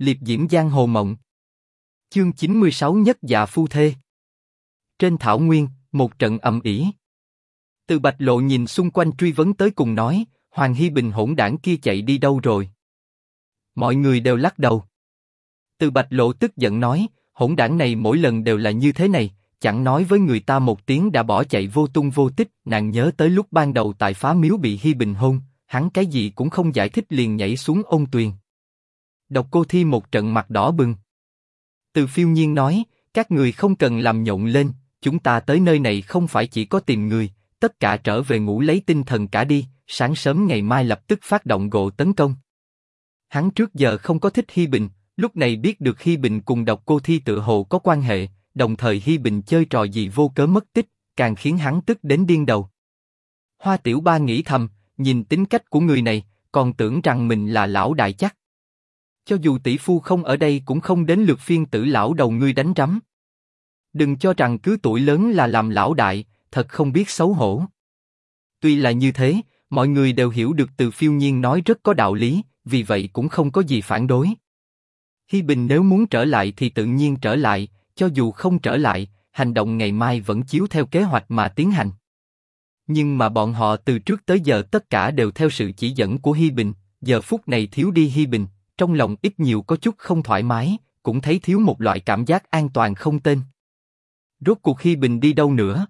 liệp diễm giang hồ mộng. Chương 96 nhất dạ phu thê. Trên thảo nguyên, một trận ầm ỉ Từ Bạch Lộ nhìn xung quanh truy vấn tới cùng nói, Hoàng Hy Bình hỗn đảng kia chạy đi đâu rồi? Mọi người đều lắc đầu. Từ Bạch Lộ tức giận nói, hỗn đảng này mỗi lần đều là như thế này, chẳng nói với người ta một tiếng đã bỏ chạy vô tung vô tích. Nàng nhớ tới lúc ban đầu tại phá miếu bị Hy Bình hôn, hắn cái gì cũng không giải thích liền nhảy xuống ôn tuyền. Độc cô thi một trận mặt đỏ bừng. Từ phiêu nhiên nói, các người không cần làm nhộn lên, chúng ta tới nơi này không phải chỉ có tìm người, tất cả trở về ngủ lấy tinh thần cả đi, sáng sớm ngày mai lập tức phát động gộ tấn công. Hắn trước giờ không có thích Hi Bình, lúc này biết được Hi Bình cùng độc cô thi tự hồ có quan hệ, đồng thời Hi Bình chơi trò gì vô cớ mất tích, càng khiến hắn tức đến điên đầu. Hoa Tiểu Ba nghĩ thầm, nhìn tính cách của người này, còn tưởng rằng mình là lão đại chắc. Cho dù tỷ phu không ở đây cũng không đến lượt phiên tử lão đầu ngươi đánh rắm. Đừng cho rằng cứ tuổi lớn là làm lão đại, thật không biết xấu hổ. Tuy là như thế, mọi người đều hiểu được từ phiêu nhiên nói rất có đạo lý, vì vậy cũng không có gì phản đối. Hi Bình nếu muốn trở lại thì tự nhiên trở lại, cho dù không trở lại, hành động ngày mai vẫn chiếu theo kế hoạch mà tiến hành. Nhưng mà bọn họ từ trước tới giờ tất cả đều theo sự chỉ dẫn của Hi Bình, giờ phút này thiếu đi Hi Bình, trong lòng ít nhiều có chút không thoải mái, cũng thấy thiếu một loại cảm giác an toàn không tên. Rốt cuộc Hi Bình đi đâu nữa?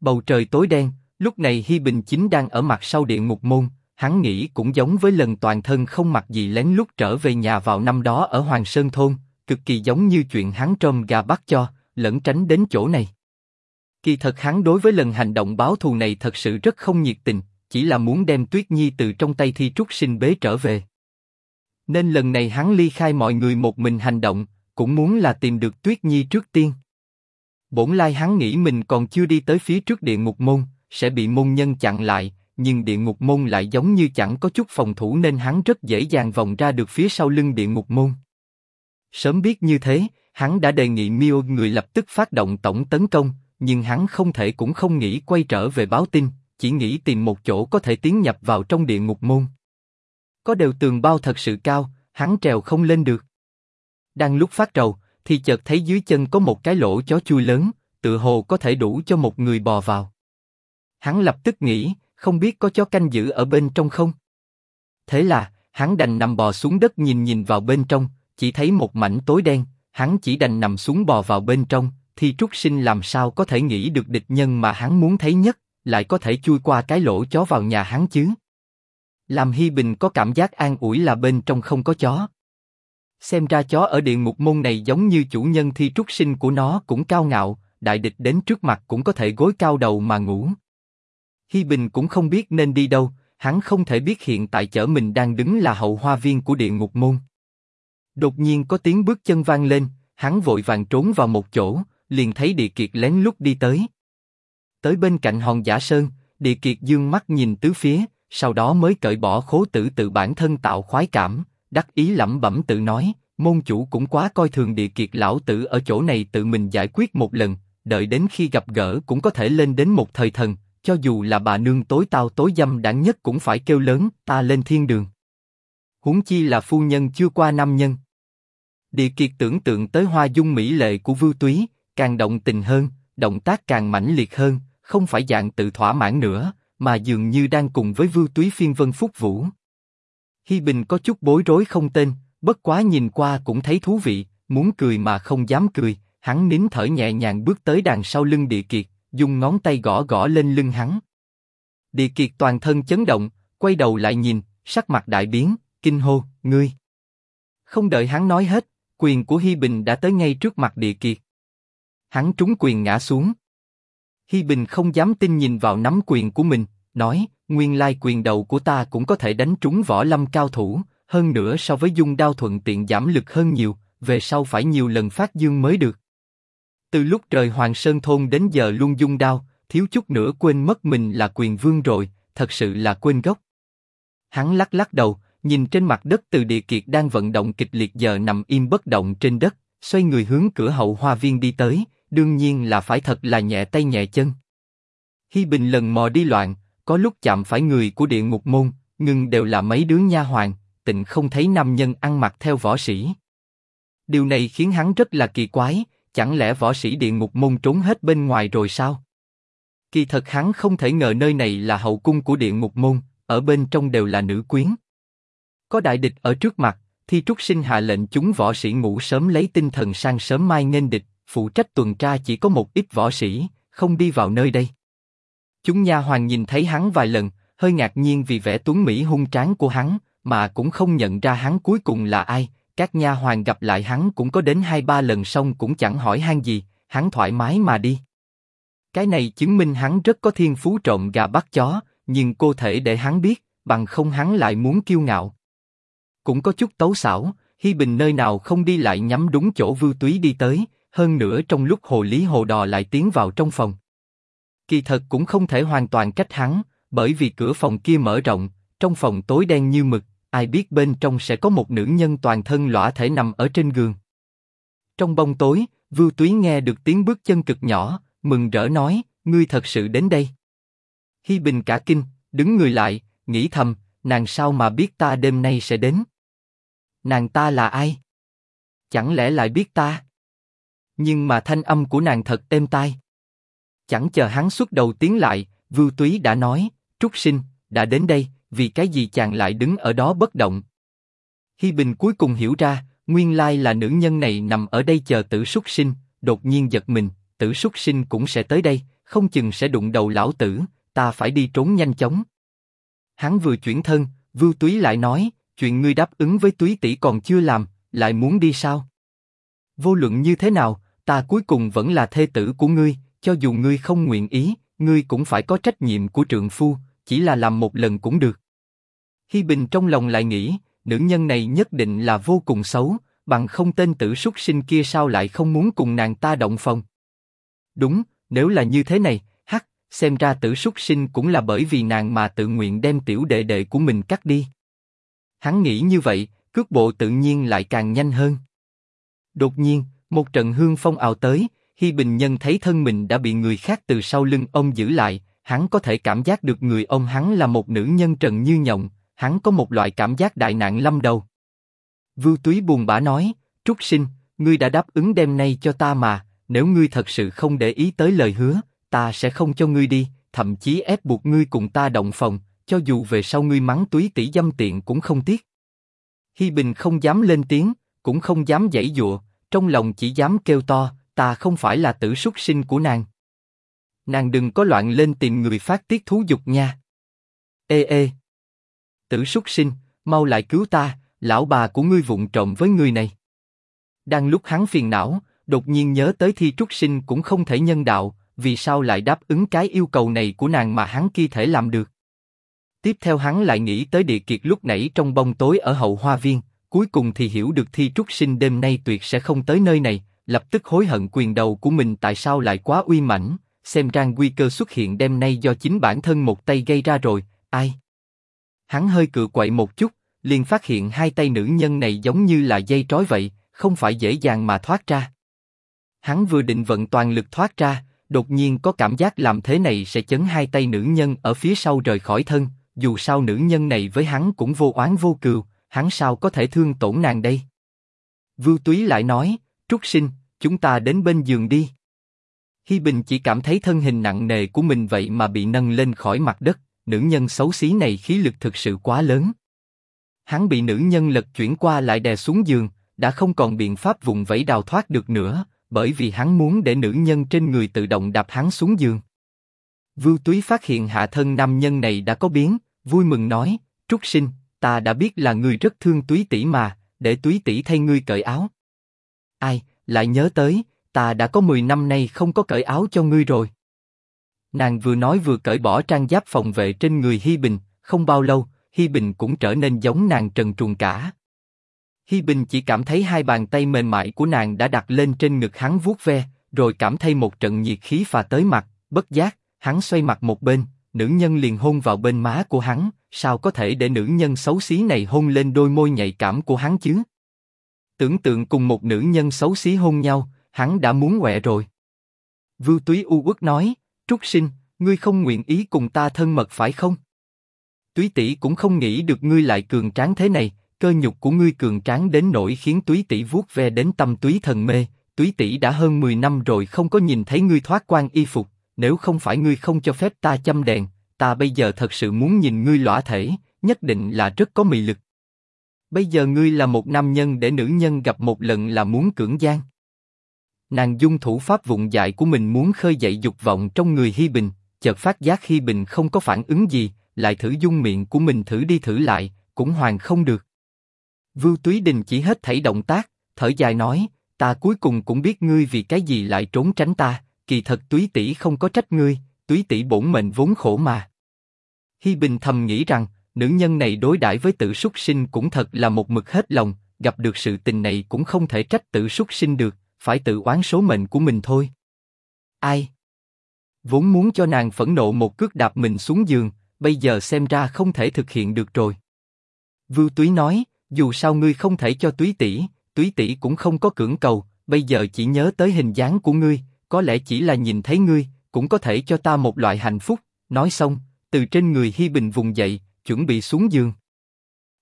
Bầu trời tối đen, lúc này Hi Bình chính đang ở mặt sau điện ngục môn, hắn nghĩ cũng giống với lần toàn thân không mặc gì lén lút trở về nhà vào năm đó ở Hoàng Sơn thôn, cực kỳ giống như chuyện hắn trôm gà bắt cho, lẫn tránh đến chỗ này. Kỳ thật hắn đối với lần hành động báo thù này thật sự rất không nhiệt tình, chỉ là muốn đem Tuyết Nhi từ trong tay Thi Trúc Sinh bế trở về. Nên lần này hắn ly khai mọi người một mình hành động, cũng muốn là tìm được Tuyết Nhi trước tiên. Bổn lai hắn nghĩ mình còn chưa đi tới phía trước địa ngục môn, sẽ bị môn nhân chặn lại, nhưng địa ngục môn lại giống như chẳng có chút phòng thủ nên hắn rất dễ dàng vòng ra được phía sau lưng địa ngục môn. Sớm biết như thế, hắn đã đề nghị Mio người lập tức phát động tổng tấn công, nhưng hắn không thể cũng không nghĩ quay trở về báo tin, chỉ nghĩ tìm một chỗ có thể tiến nhập vào trong địa ngục môn. Có đều tường bao thật sự cao, hắn trèo không lên được. Đang lúc phát trầu, thì chợt thấy dưới chân có một cái lỗ chó chui lớn, tự hồ có thể đủ cho một người bò vào. Hắn lập tức nghĩ, không biết có chó canh giữ ở bên trong không. Thế là, hắn đành nằm bò xuống đất nhìn nhìn vào bên trong, chỉ thấy một mảnh tối đen, hắn chỉ đành nằm xuống bò vào bên trong, thì trúc sinh làm sao có thể nghĩ được địch nhân mà hắn muốn thấy nhất, lại có thể chui qua cái lỗ chó vào nhà hắn chứ? Làm Hi Bình có cảm giác an ủi là bên trong không có chó. Xem ra chó ở địa ngục môn này giống như chủ nhân thi trúc sinh của nó cũng cao ngạo, đại địch đến trước mặt cũng có thể gối cao đầu mà ngủ. Hi Bình cũng không biết nên đi đâu, hắn không thể biết hiện tại chở mình đang đứng là hậu hoa viên của địa ngục môn. Đột nhiên có tiếng bước chân vang lên, hắn vội vàng trốn vào một chỗ, liền thấy Địa Kiệt lén lút đi tới. Tới bên cạnh hòn giả sơn, Địa Kiệt dương mắt nhìn tứ phía, sau đó mới cởi bỏ khố tử tự bản thân tạo khoái cảm, đắc ý lẩm bẩm tự nói, môn chủ cũng quá coi thường Địa Kiệt lão tử ở chỗ này tự mình giải quyết một lần, đợi đến khi gặp gỡ cũng có thể lên đến một thời thần, cho dù là bà nương tối tao tối dâm đảng nhất cũng phải kêu lớn, ta lên thiên đường. Huống chi là phu nhân chưa qua năm nhân. Địa Kiệt tưởng tượng tới hoa dung mỹ lệ của Vưu Túy, càng động tình hơn, động tác càng mãnh liệt hơn, không phải dạng tự thỏa mãn nữa, mà dường như đang cùng với Vưu Túy phiên vân phúc vũ. Hi Bình có chút bối rối không tên, bất quá nhìn qua cũng thấy thú vị, muốn cười mà không dám cười, hắn nín thở nhẹ nhàng bước tới đằng sau lưng Địa Kiệt, dùng ngón tay gõ gõ lên lưng hắn. Địa Kiệt toàn thân chấn động, quay đầu lại nhìn, sắc mặt đại biến, kinh hô, ngươi. Không đợi hắn nói hết, quyền của Hi Bình đã tới ngay trước mặt Địa Kiệt. Hắn trúng quyền ngã xuống. Hi Bình không dám tin nhìn vào nắm quyền của mình, nói, nguyên lai quyền đầu của ta cũng có thể đánh trúng võ lâm cao thủ, hơn nữa so với dung đao thuận tiện giảm lực hơn nhiều, về sau phải nhiều lần phát dương mới được. Từ lúc trời Hoàng Sơn thôn đến giờ luôn dung đao, thiếu chút nữa quên mất mình là quyền vương rồi, thật sự là quên gốc. Hắn lắc lắc đầu, nhìn trên mặt đất từ địa kiệt đang vận động kịch liệt giờ nằm im bất động trên đất, xoay người hướng cửa hậu hoa viên đi tới, đương nhiên là phải thật là nhẹ tay nhẹ chân. Hi Bình lần mò đi loạn, có lúc chạm phải người của địa ngục môn, nhưng đều là mấy đứa nha hoàn, tịnh không thấy nam nhân ăn mặc theo võ sĩ. Điều này khiến hắn rất là kỳ quái, chẳng lẽ võ sĩ địa ngục môn trốn hết bên ngoài rồi sao? Kỳ thật hắn không thể ngờ nơi này là hậu cung của địa ngục môn, ở bên trong đều là nữ quyến. Có đại địch ở trước mặt, thì trúc sinh hạ lệnh chúng võ sĩ ngủ sớm lấy tinh thần sang sớm mai nghênh địch, phụ trách tuần tra chỉ có một ít võ sĩ, không đi vào nơi đây. Chúng nha hoàn nhìn thấy hắn vài lần, hơi ngạc nhiên vì vẻ tuấn mỹ hung tráng của hắn, mà cũng không nhận ra hắn cuối cùng là ai. Các nha hoàn gặp lại hắn cũng có đến hai ba lần xong cũng chẳng hỏi han gì, hắn thoải mái mà đi. Cái này chứng minh hắn rất có thiên phú trộm gà bắt chó, nhưng cô thể để hắn biết, bằng không hắn lại muốn kiêu ngạo. Cũng có chút tấu xảo, Hi Bình nơi nào không đi lại nhắm đúng chỗ Vưu Túy đi tới, hơn nữa trong lúc hồ lý hồ đò lại tiến vào trong phòng. Kỳ thật cũng không thể hoàn toàn trách hắn, bởi vì cửa phòng kia mở rộng, trong phòng tối đen như mực, ai biết bên trong sẽ có một nữ nhân toàn thân lõa thể nằm ở trên giường. Trong bóng tối, Vưu Túy nghe được tiếng bước chân cực nhỏ, mừng rỡ nói, ngươi thật sự đến đây. Hi Bình cả kinh, đứng người lại, nghĩ thầm, nàng sao mà biết ta đêm nay sẽ đến? Nàng ta là ai? Chẳng lẽ lại biết ta? Nhưng mà thanh âm của nàng thật êm tai. Chẳng chờ hắn xuất đầu tiến lại, Vưu Túy đã nói, Trúc Sinh, đã đến đây, vì cái gì chàng lại đứng ở đó bất động? Hi Bình cuối cùng hiểu ra, nguyên lai là nữ nhân này nằm ở đây chờ tử Súc sinh, đột nhiên giật mình, tử Súc sinh cũng sẽ tới đây, không chừng sẽ đụng đầu lão tử, ta phải đi trốn nhanh chóng. Hắn vừa chuyển thân, Vưu Túy lại nói, chuyện ngươi đáp ứng với Túy tỷ còn chưa làm, lại muốn đi sao? Vô luận như thế nào, ta cuối cùng vẫn là thê tử của ngươi, cho dù ngươi không nguyện ý, ngươi cũng phải có trách nhiệm của trượng phu, chỉ là làm một lần cũng được. Hi Bình trong lòng lại nghĩ, nữ nhân này nhất định là vô cùng xấu, bằng không tên tử xuất sinh kia sao lại không muốn cùng nàng ta động phòng. Đúng, nếu là như thế này, hắc, xem ra tử xuất sinh cũng là bởi vì nàng mà tự nguyện đem tiểu đệ đệ của mình cắt đi. Hắn nghĩ như vậy, cước bộ tự nhiên lại càng nhanh hơn. Đột nhiên, một trận hương phong ào tới, Hi Bình Nhân thấy thân mình đã bị người khác từ sau lưng ông giữ lại, hắn có thể cảm giác được người ông hắn là một nữ nhân trần như nhộng, hắn có một loại cảm giác đại nạn lâm đầu. Vưu Túy buồn bã nói, Trúc Sinh, ngươi đã đáp ứng đêm nay cho ta mà, nếu ngươi thật sự không để ý tới lời hứa, ta sẽ không cho ngươi đi, thậm chí ép buộc ngươi cùng ta động phòng, cho dù về sau ngươi mắng Túy tỷ dâm tiện cũng không tiếc. Hi Bình không dám lên tiếng, cũng không dám dãy dụa, trong lòng chỉ dám kêu to, ta không phải là tử xuất sinh của nàng. Nàng đừng có loạn lên tìm người phát tiết thú dục nha. Ê ê! Tử xuất sinh, mau lại cứu ta, lão bà của ngươi vụng trộm với người này. Đang lúc hắn phiền não, đột nhiên nhớ tới thi trúc sinh cũng không thể nhân đạo, vì sao lại đáp ứng cái yêu cầu này của nàng mà hắn kia thể làm được. Tiếp theo hắn lại nghĩ tới địa kiệt lúc nãy trong bông tối ở hậu hoa viên, cuối cùng thì hiểu được thi trúc sinh đêm nay tuyệt sẽ không tới nơi này, lập tức hối hận quyền đầu của mình tại sao lại quá uy mãnh, xem ra nguy cơ xuất hiện đêm nay do chính bản thân một tay gây ra rồi, ai? Hắn hơi cựa quậy một chút, liền phát hiện hai tay nữ nhân này giống như là dây trói vậy, không phải dễ dàng mà thoát ra. Hắn vừa định vận toàn lực thoát ra, đột nhiên có cảm giác làm thế này sẽ chấn hai tay nữ nhân ở phía sau rời khỏi thân, dù sao nữ nhân này với hắn cũng vô oán vô cừu, hắn sao có thể thương tổn nàng đây? Vưu Túy lại nói, Trúc Sinh, chúng ta đến bên giường đi. Hi Bình chỉ cảm thấy thân hình nặng nề của mình vậy mà bị nâng lên khỏi mặt đất, nữ nhân xấu xí này khí lực thực sự quá lớn. Hắn bị nữ nhân lật chuyển qua lại đè xuống giường, đã không còn biện pháp vùng vẫy đào thoát được nữa, bởi vì hắn muốn để nữ nhân trên người tự động đạp hắn xuống giường. Vưu Túy phát hiện hạ thân nam nhân này đã có biến, vui mừng nói, Trúc Sinh, ta đã biết là người rất thương Túy tỷ mà, để Túy tỷ thay ngươi cởi áo. Ai, lại nhớ tới, ta đã có 10 năm nay không có cởi áo cho ngươi rồi. Nàng vừa nói vừa cởi bỏ trang giáp phòng vệ trên người Hi Bình, không bao lâu, Hi Bình cũng trở nên giống nàng trần truồng cả. Hi Bình chỉ cảm thấy hai bàn tay mềm mại của nàng đã đặt lên trên ngực hắn vuốt ve, rồi cảm thấy một trận nhiệt khí phà tới mặt, bất giác, hắn xoay mặt một bên, nữ nhân liền hôn vào bên má của hắn, sao có thể để nữ nhân xấu xí này hôn lên đôi môi nhạy cảm của hắn chứ? Tưởng tượng cùng một nữ nhân xấu xí hôn nhau, hắn đã muốn quẹ rồi. Vưu Túy u uất nói, Trúc Sinh, ngươi không nguyện ý cùng ta thân mật phải không? Túy tỷ cũng không nghĩ được ngươi lại cường tráng thế này, cơ nhục của ngươi cường tráng đến nỗi khiến túy tỷ vuốt ve đến tâm túy thần mê, túy tỷ đã hơn 10 năm rồi không có nhìn thấy ngươi thoát quan y phục, nếu không phải ngươi không cho phép ta châm đèn, ta bây giờ thật sự muốn nhìn ngươi lõa thể, nhất định là rất có mị lực. Bây giờ ngươi là một nam nhân để nữ nhân gặp một lần là muốn cưỡng gian. Nàng dung thủ pháp vụng dại của mình muốn khơi dậy dục vọng trong người Hi Bình, chợt phát giác Hi Bình không có phản ứng gì, lại thử dung miệng của mình thử đi thử lại, cũng hoàn không được. Vưu Túy Đình chỉ hết thảy động tác, thở dài nói, ta cuối cùng cũng biết ngươi vì cái gì lại trốn tránh ta, kỳ thật Túy tỷ không có trách ngươi, Túy tỷ bổn mệnh vốn khổ mà. Hi Bình thầm nghĩ rằng, nữ nhân này đối đãi với tự súc sinh cũng thật là một mực hết lòng, gặp được sự tình này cũng không thể trách tự súc sinh được, phải tự oán số mệnh của mình thôi. Ai? Vốn muốn cho nàng phẫn nộ một cước đạp mình xuống giường, bây giờ xem ra không thể thực hiện được rồi. Vưu Túy nói, dù sao ngươi không thể cho Túy tỷ, Túy tỷ cũng không có cưỡng cầu, bây giờ chỉ nhớ tới hình dáng của ngươi, có lẽ chỉ là nhìn thấy ngươi, cũng có thể cho ta một loại hạnh phúc. Nói xong, từ trên người Hi Bình vùng dậy, chuẩn bị xuống giường.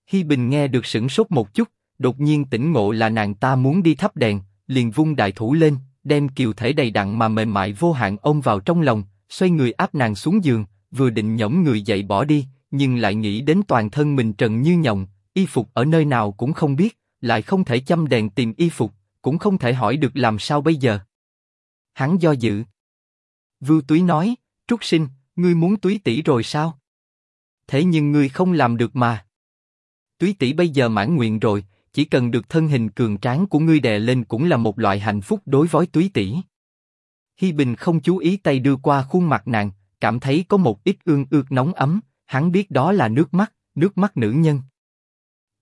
Hi Bình nghe được sững sốt một chút, đột nhiên tỉnh ngộ là nàng ta muốn đi thắp đèn, liền vung đại thủ lên, đem kiều thể đầy đặn mà mềm mại vô hạn ôm vào trong lòng, xoay người áp nàng xuống giường, vừa định nhõm người dậy bỏ đi, nhưng lại nghĩ đến toàn thân mình trần như nhộng, y phục ở nơi nào cũng không biết, lại không thể châm đèn tìm y phục, cũng không thể hỏi được làm sao bây giờ. Hắn do dự. Vưu Túy nói, Trúc Sinh, ngươi muốn Túy tỷ rồi sao? Thế nhưng ngươi không làm được mà. Túy tỷ bây giờ mãn nguyện rồi, chỉ cần được thân hình cường tráng của ngươi đè lên cũng là một loại hạnh phúc đối với Túy tỷ. Hi Bình không chú ý tay đưa qua khuôn mặt nàng, cảm thấy có một ít ương ước nóng ấm, hắn biết đó là nước mắt, nước mắt nữ nhân.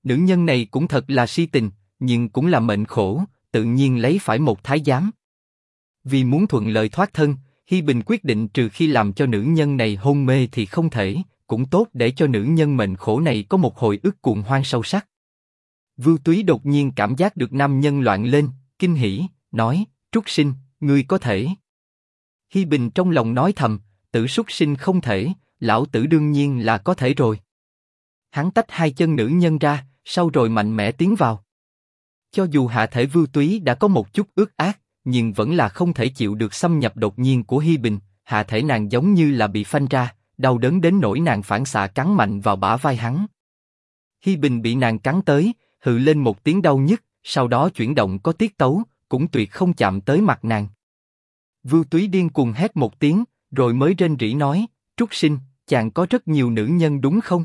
Nữ nhân này cũng thật là si tình, nhưng cũng là mệnh khổ, tự nhiên lấy phải một thái giám. Vì muốn thuận lợi thoát thân, Hi Bình quyết định trừ khi làm cho nữ nhân này hôn mê thì không thể, cũng tốt để cho nữ nhân mệnh khổ này có một hồi ức cuồng hoang sâu sắc. Vưu Túy đột nhiên cảm giác được nam nhân loạn lên, kinh hỉ, nói: Trúc Sinh, ngươi có thể. Hi Bình trong lòng nói thầm, tử súc sinh không thể, lão tử đương nhiên là có thể rồi. Hắn tách hai chân nữ nhân ra, sau rồi mạnh mẽ tiến vào. Cho dù hạ thể Vưu Túy đã có một chút ước ác, nhưng vẫn là không thể chịu được xâm nhập đột nhiên của Hi Bình. Hạ thể nàng giống như là bị phanh ra, đau đớn đến nỗi nàng phản xạ cắn mạnh vào bả vai hắn. Hi Bình bị nàng cắn tới, hừ lên một tiếng đau nhức, sau đó chuyển động có tiết tấu, cũng tuyệt không chạm tới mặt nàng. Vưu Túy điên cuồng hét một tiếng, rồi mới rên rỉ nói, Trúc Sinh, chàng có rất nhiều nữ nhân đúng không?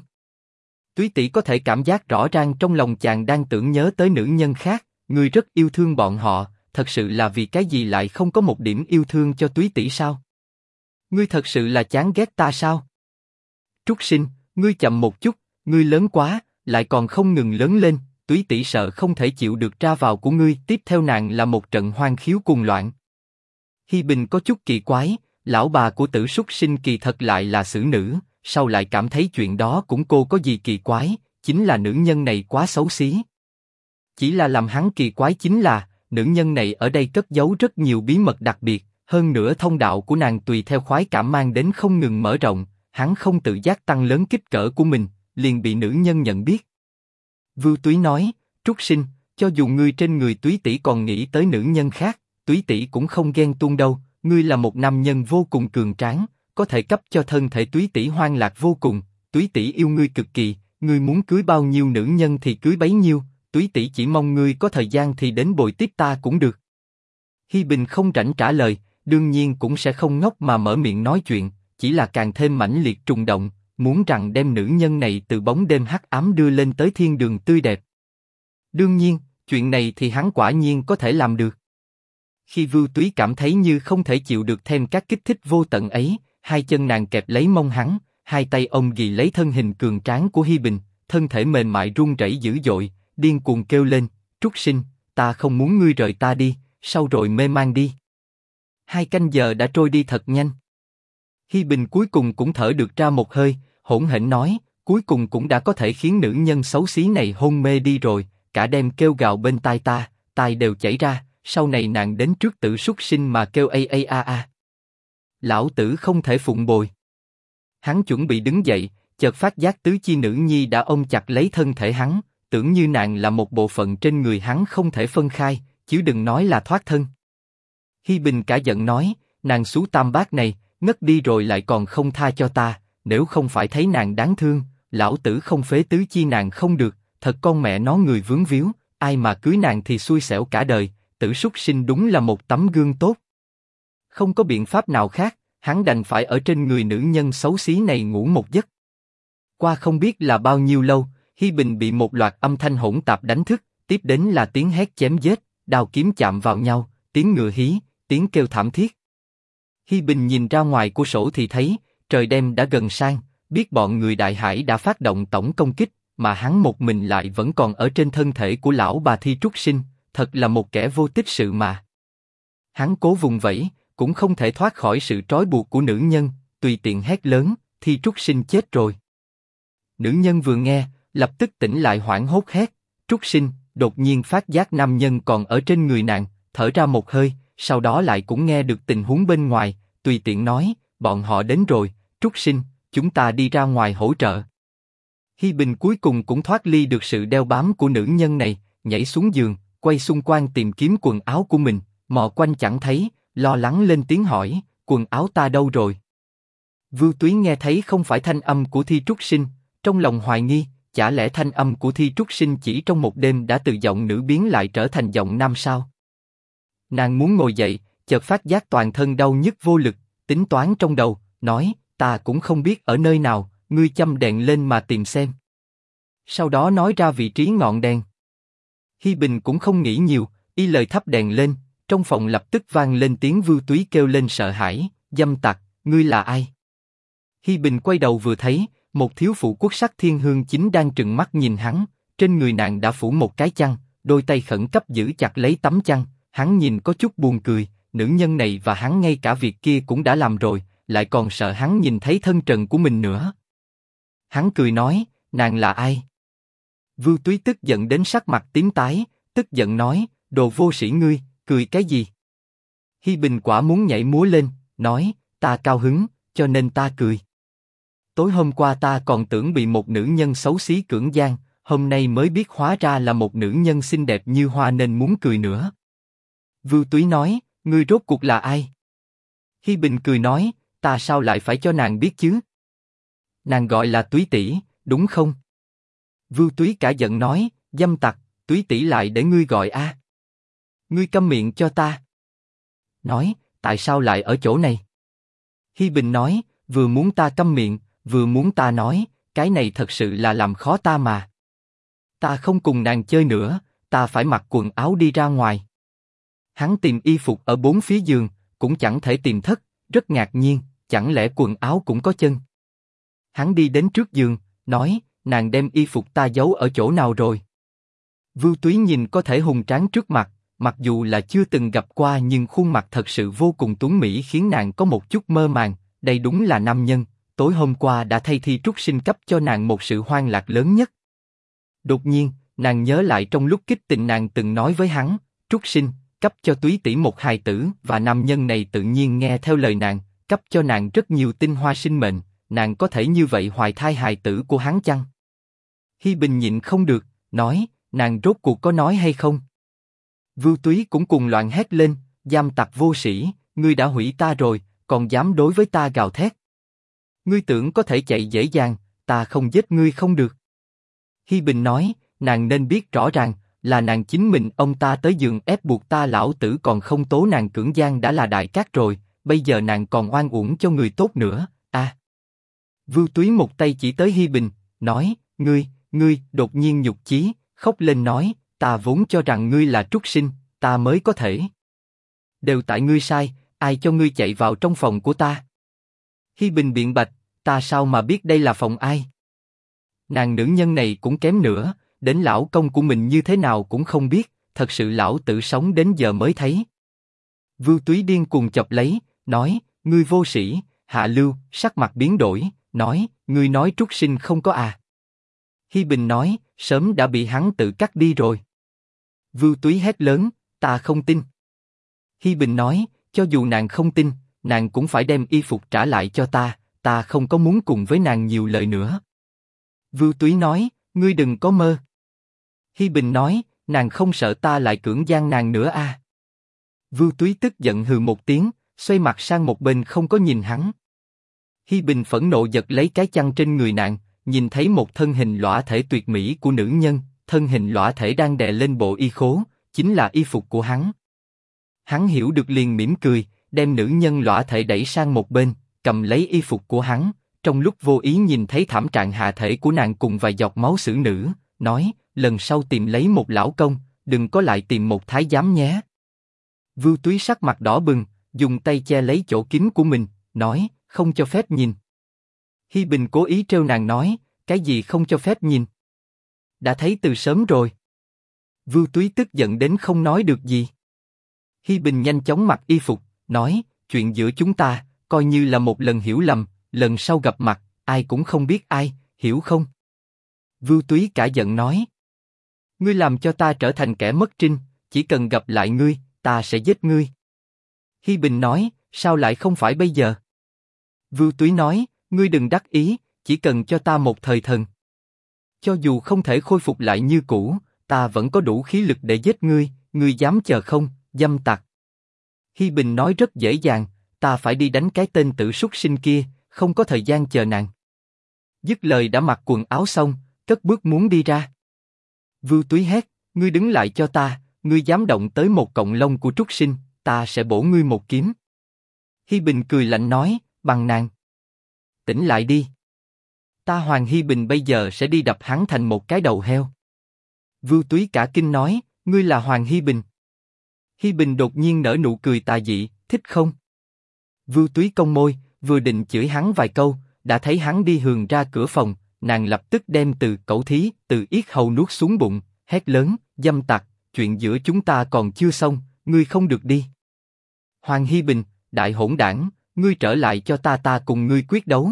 Túy tỷ có thể cảm giác rõ ràng trong lòng chàng đang tưởng nhớ tới nữ nhân khác, người rất yêu thương bọn họ, thật sự là vì cái gì lại không có một điểm yêu thương cho túy tỷ sao? Ngươi thật sự là chán ghét ta sao? Trúc sinh, ngươi chậm một chút, ngươi lớn quá, lại còn không ngừng lớn lên, túy tỷ sợ không thể chịu được tra vào của ngươi. Tiếp theo nàng là một trận hoang khiếu cuồng loạn. Hi Bình có chút kỳ quái, lão bà của tử súc sinh kỳ thật lại là xử nữ, sau lại cảm thấy chuyện đó cũng cô có gì kỳ quái, chính là nữ nhân này quá xấu xí. Chỉ là làm hắn kỳ quái chính là, nữ nhân này ở đây cất giấu rất nhiều bí mật đặc biệt, hơn nữa thông đạo của nàng tùy theo khoái cảm mang đến không ngừng mở rộng, hắn không tự giác tăng lớn kích cỡ của mình, liền bị nữ nhân nhận biết. Vưu Túy nói, Trúc Sinh, cho dù ngươi trên người Túy tỷ còn nghĩ tới nữ nhân khác, Túy tỷ cũng không ghen tuông đâu, ngươi là một nam nhân vô cùng cường tráng, có thể cấp cho thân thể túy tỷ hoang lạc vô cùng, túy tỷ yêu ngươi cực kỳ, ngươi muốn cưới bao nhiêu nữ nhân thì cưới bấy nhiêu, túy tỷ chỉ mong ngươi có thời gian thì đến bồi tiếp ta cũng được. Hi Bình không rảnh trả lời, đương nhiên cũng sẽ không ngốc mà mở miệng nói chuyện, chỉ là càng thêm mãnh liệt trùng động, muốn rằng đem nữ nhân này từ bóng đêm hắc ám đưa lên tới thiên đường tươi đẹp. Đương nhiên, chuyện này thì hắn quả nhiên có thể làm được. Khi Vưu Túy cảm thấy như không thể chịu được thêm các kích thích vô tận ấy, hai chân nàng kẹp lấy mông hắn, hai tay ông ghi lấy thân hình cường tráng của Hi Bình, thân thể mềm mại run rẩy dữ dội, điên cuồng kêu lên, Trúc Sinh, ta không muốn ngươi rời ta đi, sau rồi mê mang đi. Hai canh giờ đã trôi đi thật nhanh. Hi Bình cuối cùng cũng thở được ra một hơi, hỗn hển nói, cuối cùng cũng đã có thể khiến nữ nhân xấu xí này hôn mê đi rồi, cả đêm kêu gào bên tai ta, tai đều chảy ra, sau này nàng đến trước tử súc sinh mà kêu a a a a. Lão tử không thể phụng bồi. Hắn chuẩn bị đứng dậy, chợt phát giác tứ chi nữ nhi đã ôm chặt lấy thân thể hắn, tưởng như nàng là một bộ phận trên người hắn không thể phân khai, chứ đừng nói là thoát thân. Hi Bình cả giận nói, nàng xú tam bác này, ngất đi rồi lại còn không tha cho ta, nếu không phải thấy nàng đáng thương, lão tử không phế tứ chi nàng không được, thật con mẹ nó người vướng víu, ai mà cưới nàng thì xui xẻo cả đời, tử súc sinh đúng là một tấm gương tốt. Không có biện pháp nào khác, hắn đành phải ở trên người nữ nhân xấu xí này ngủ một giấc. Qua không biết là bao nhiêu lâu, Hi Bình bị một loạt âm thanh hỗn tạp đánh thức, tiếp đến là tiếng hét chém giết, đao kiếm chạm vào nhau, tiếng ngựa hí, tiếng kêu thảm thiết. Hi Bình nhìn ra ngoài của sổ thì thấy trời đêm đã gần sang, biết bọn người đại hải đã phát động tổng công kích, mà hắn một mình lại vẫn còn ở trên thân thể của lão bà thi trúc sinh, thật là một kẻ vô tích sự mà. Hắn cố vùng vẫy, cũng không thể thoát khỏi sự trói buộc của nữ nhân, tùy tiện hét lớn, thi trúc sinh chết rồi. Nữ nhân vừa nghe, lập tức tỉnh lại hoảng hốt hét, trúc sinh, đột nhiên phát giác nam nhân còn ở trên người nàng, thở ra một hơi, sau đó lại cũng nghe được tình huống bên ngoài, tùy tiện nói, bọn họ đến rồi, trúc sinh, chúng ta đi ra ngoài hỗ trợ. Hi Bình cuối cùng cũng thoát ly được sự đeo bám của nữ nhân này, nhảy xuống giường, quay xung quanh tìm kiếm quần áo của mình, mò quanh chẳng thấy, lo lắng lên tiếng hỏi, quần áo ta đâu rồi? Vưu Túy nghe thấy không phải thanh âm của Thi Trúc Sinh, trong lòng hoài nghi, chả lẽ thanh âm của Thi Trúc Sinh chỉ trong một đêm đã từ giọng nữ biến lại trở thành giọng nam sao? Nàng muốn ngồi dậy, chợt phát giác toàn thân đau nhức vô lực, tính toán trong đầu, nói, ta cũng không biết ở nơi nào, ngươi châm đèn lên mà tìm xem. Sau đó nói ra vị trí ngọn đèn. Hi Bình cũng không nghĩ nhiều, y lời thắp đèn lên, trong phòng lập tức vang lên tiếng Vưu Túy kêu lên sợ hãi, dâm tặc, ngươi là ai? Hi Bình quay đầu vừa thấy, một thiếu phụ quốc sắc thiên hương chính đang trừng mắt nhìn hắn, trên người nàng đã phủ một cái chăn, đôi tay khẩn cấp giữ chặt lấy tấm chăn, hắn nhìn có chút buồn cười, nữ nhân này và hắn ngay cả việc kia cũng đã làm rồi, lại còn sợ hắn nhìn thấy thân trần của mình nữa. Hắn cười nói, nàng là ai? Vưu Túy tức giận đến sắc mặt tím tái, tức giận nói, đồ vô sĩ ngươi, cười cái gì? Hi Bình quả muốn nhảy múa lên, nói, ta cao hứng, cho nên ta cười. Tối hôm qua ta còn tưởng bị một nữ nhân xấu xí cưỡng gian, hôm nay mới biết hóa ra là một nữ nhân xinh đẹp như hoa nên muốn cười nữa. Vưu Túy nói, ngươi rốt cuộc là ai? Hi Bình cười nói, ta sao lại phải cho nàng biết chứ? Nàng gọi là Túy tỷ, đúng không? Vưu Túy cả giận nói, dâm tặc, Túy tỷ lại để ngươi gọi a. Ngươi câm miệng cho ta. Nói, tại sao lại ở chỗ này? Hi Bình nói, vừa muốn ta câm miệng, vừa muốn ta nói, cái này thật sự là làm khó ta mà. Ta không cùng nàng chơi nữa, ta phải mặc quần áo đi ra ngoài. Hắn tìm y phục ở bốn phía giường, cũng chẳng thể tìm thất, rất ngạc nhiên, chẳng lẽ quần áo cũng có chân? Hắn đi đến trước giường, nói, nàng đem y phục ta giấu ở chỗ nào rồi? Vưu Túy nhìn có thể hùng tráng trước mặt, mặc dù là chưa từng gặp qua nhưng khuôn mặt thật sự vô cùng tuấn mỹ khiến nàng có một chút mơ màng. Đây đúng là nam nhân. Tối hôm qua đã thay thi trúc sinh cấp cho nàng một sự hoang lạc lớn nhất. Đột nhiên, nàng nhớ lại trong lúc kích tình nàng từng nói với hắn, trúc sinh, cấp cho túy tỷ một hài tử và nam nhân này tự nhiên nghe theo lời nàng, cấp cho nàng rất nhiều tinh hoa sinh mệnh, nàng có thể như vậy hoài thai hài tử của hắn chăng? Hi Bình nhịn không được, nói, nàng rốt cuộc có nói hay không? Vưu Túy cũng cùng loạn hét lên, giam tặc vô sĩ, ngươi đã hủy ta rồi, còn dám đối với ta gào thét. Ngươi tưởng có thể chạy dễ dàng, ta không giết ngươi không được. Hi Bình nói, nàng nên biết rõ ràng, là nàng chính mình ông ta tới giường ép buộc ta lão tử còn không tố nàng cưỡng gian đã là đại cát rồi, bây giờ nàng còn oan uổng cho người tốt nữa, a. À. Vưu Túy một tay chỉ tới Hi Bình, nói, ngươi, ngươi, đột nhiên nhục chí, khóc lên nói, ta vốn cho rằng ngươi là trúc sinh, ta mới có thể. Đều tại ngươi sai, ai cho ngươi chạy vào trong phòng của ta? Hi Bình biện bạch, ta sao mà biết đây là phòng ai? Nàng nữ nhân này cũng kém nữa, đến lão công của mình như thế nào cũng không biết, thật sự lão tự sống đến giờ mới thấy. Vưu Túy điên cuồng chọc lấy, nói, ngươi vô sĩ, hạ lưu, sắc mặt biến đổi, nói, ngươi nói trúc sinh không có à. Hi Bình nói, sớm đã bị hắn tự cắt đi rồi. Vưu Túy hét lớn, ta không tin. Hi Bình nói, cho dù nàng không tin, nàng cũng phải đem y phục trả lại cho ta, ta không có muốn cùng với nàng nhiều lời nữa. Vưu Túy nói, ngươi đừng có mơ. Hi Bình nói, nàng không sợ ta lại cưỡng gian nàng nữa à? Vưu Túy tức giận hừ một tiếng, xoay mặt sang một bên không có nhìn hắn. Hi Bình phẫn nộ giật lấy cái chăn trên người nàng, nhìn thấy một thân hình lõa thể tuyệt mỹ của nữ nhân, thân hình lõa thể đang đè lên bộ y khố, chính là y phục của hắn. Hắn hiểu được liền mỉm cười, đem nữ nhân lõa thể đẩy sang một bên, cầm lấy y phục của hắn, trong lúc vô ý nhìn thấy thảm trạng hạ thể của nàng cùng vài giọt máu xử nữ, nói, lần sau tìm lấy một lão công, đừng có lại tìm một thái giám nhé. Vưu Túy sắc mặt đỏ bừng, dùng tay che lấy chỗ kín của mình, nói, không cho phép nhìn. Hi Bình cố ý trêu nàng nói, cái gì không cho phép nhìn. Đã thấy từ sớm rồi. Vưu Túy tức giận đến không nói được gì. Hi Bình nhanh chóng mặc y phục, nói, chuyện giữa chúng ta, coi như là một lần hiểu lầm, lần sau gặp mặt, ai cũng không biết ai, hiểu không? Vưu Túy cả giận nói, ngươi làm cho ta trở thành kẻ mất trinh, chỉ cần gặp lại ngươi, ta sẽ giết ngươi. Hi Bình nói, sao lại không phải bây giờ? Vưu Túy nói, ngươi đừng đắc ý, chỉ cần cho ta một thời thần. Cho dù không thể khôi phục lại như cũ, ta vẫn có đủ khí lực để giết ngươi, ngươi dám chờ không, dâm tặc. Hi Bình nói rất dễ dàng, ta phải đi đánh cái tên tử súc sinh kia, không có thời gian chờ nàng. Dứt lời đã mặc quần áo xong, cất bước muốn đi ra. Vưu Túy hét, ngươi đứng lại cho ta, ngươi dám động tới một cọng lông của trúc sinh, ta sẽ bổ ngươi một kiếm. Hi Bình cười lạnh nói, bằng nàng. Tỉnh lại đi. Ta Hoàng Hi Bình bây giờ sẽ đi đập hắn thành một cái đầu heo. Vưu Túy cả kinh nói, ngươi là Hoàng Hi Bình. Hi Bình đột nhiên nở nụ cười tà dị, thích không? Vưu Túy công môi, vừa định chửi hắn vài câu, đã thấy hắn đi hường ra cửa phòng, nàng lập tức đem từ cẩu thí, từ yết hầu nuốt xuống bụng, hét lớn, dâm tặc, chuyện giữa chúng ta còn chưa xong, ngươi không được đi. Hoàng Hi Bình, đại hỗn đảng, ngươi trở lại cho ta ta cùng ngươi quyết đấu.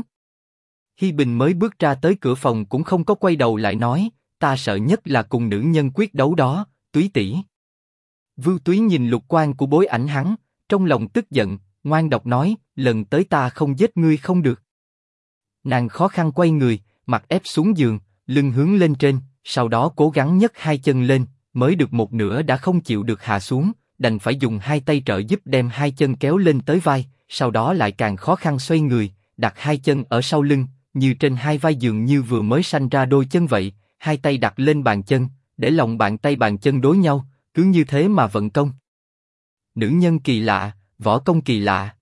Hi Bình mới bước ra tới cửa phòng cũng không có quay đầu lại nói, ta sợ nhất là cùng nữ nhân quyết đấu đó, túy tỷ. Vưu Túy nhìn lục quan của bối ảnh hắn, trong lòng tức giận, ngoan độc nói, lần tới ta không giết ngươi không được. Nàng khó khăn quay người, mặt ép xuống giường, lưng hướng lên trên, sau đó cố gắng nhấc hai chân lên, mới được một nửa đã không chịu được hạ xuống, đành phải dùng hai tay trợ giúp đem hai chân kéo lên tới vai, sau đó lại càng khó khăn xoay người, đặt hai chân ở sau lưng, như trên hai vai giường như vừa mới sanh ra đôi chân vậy, hai tay đặt lên bàn chân, để lòng bàn tay bàn chân đối nhau, cứ như thế mà vận công. Nữ nhân kỳ lạ, võ công kỳ lạ.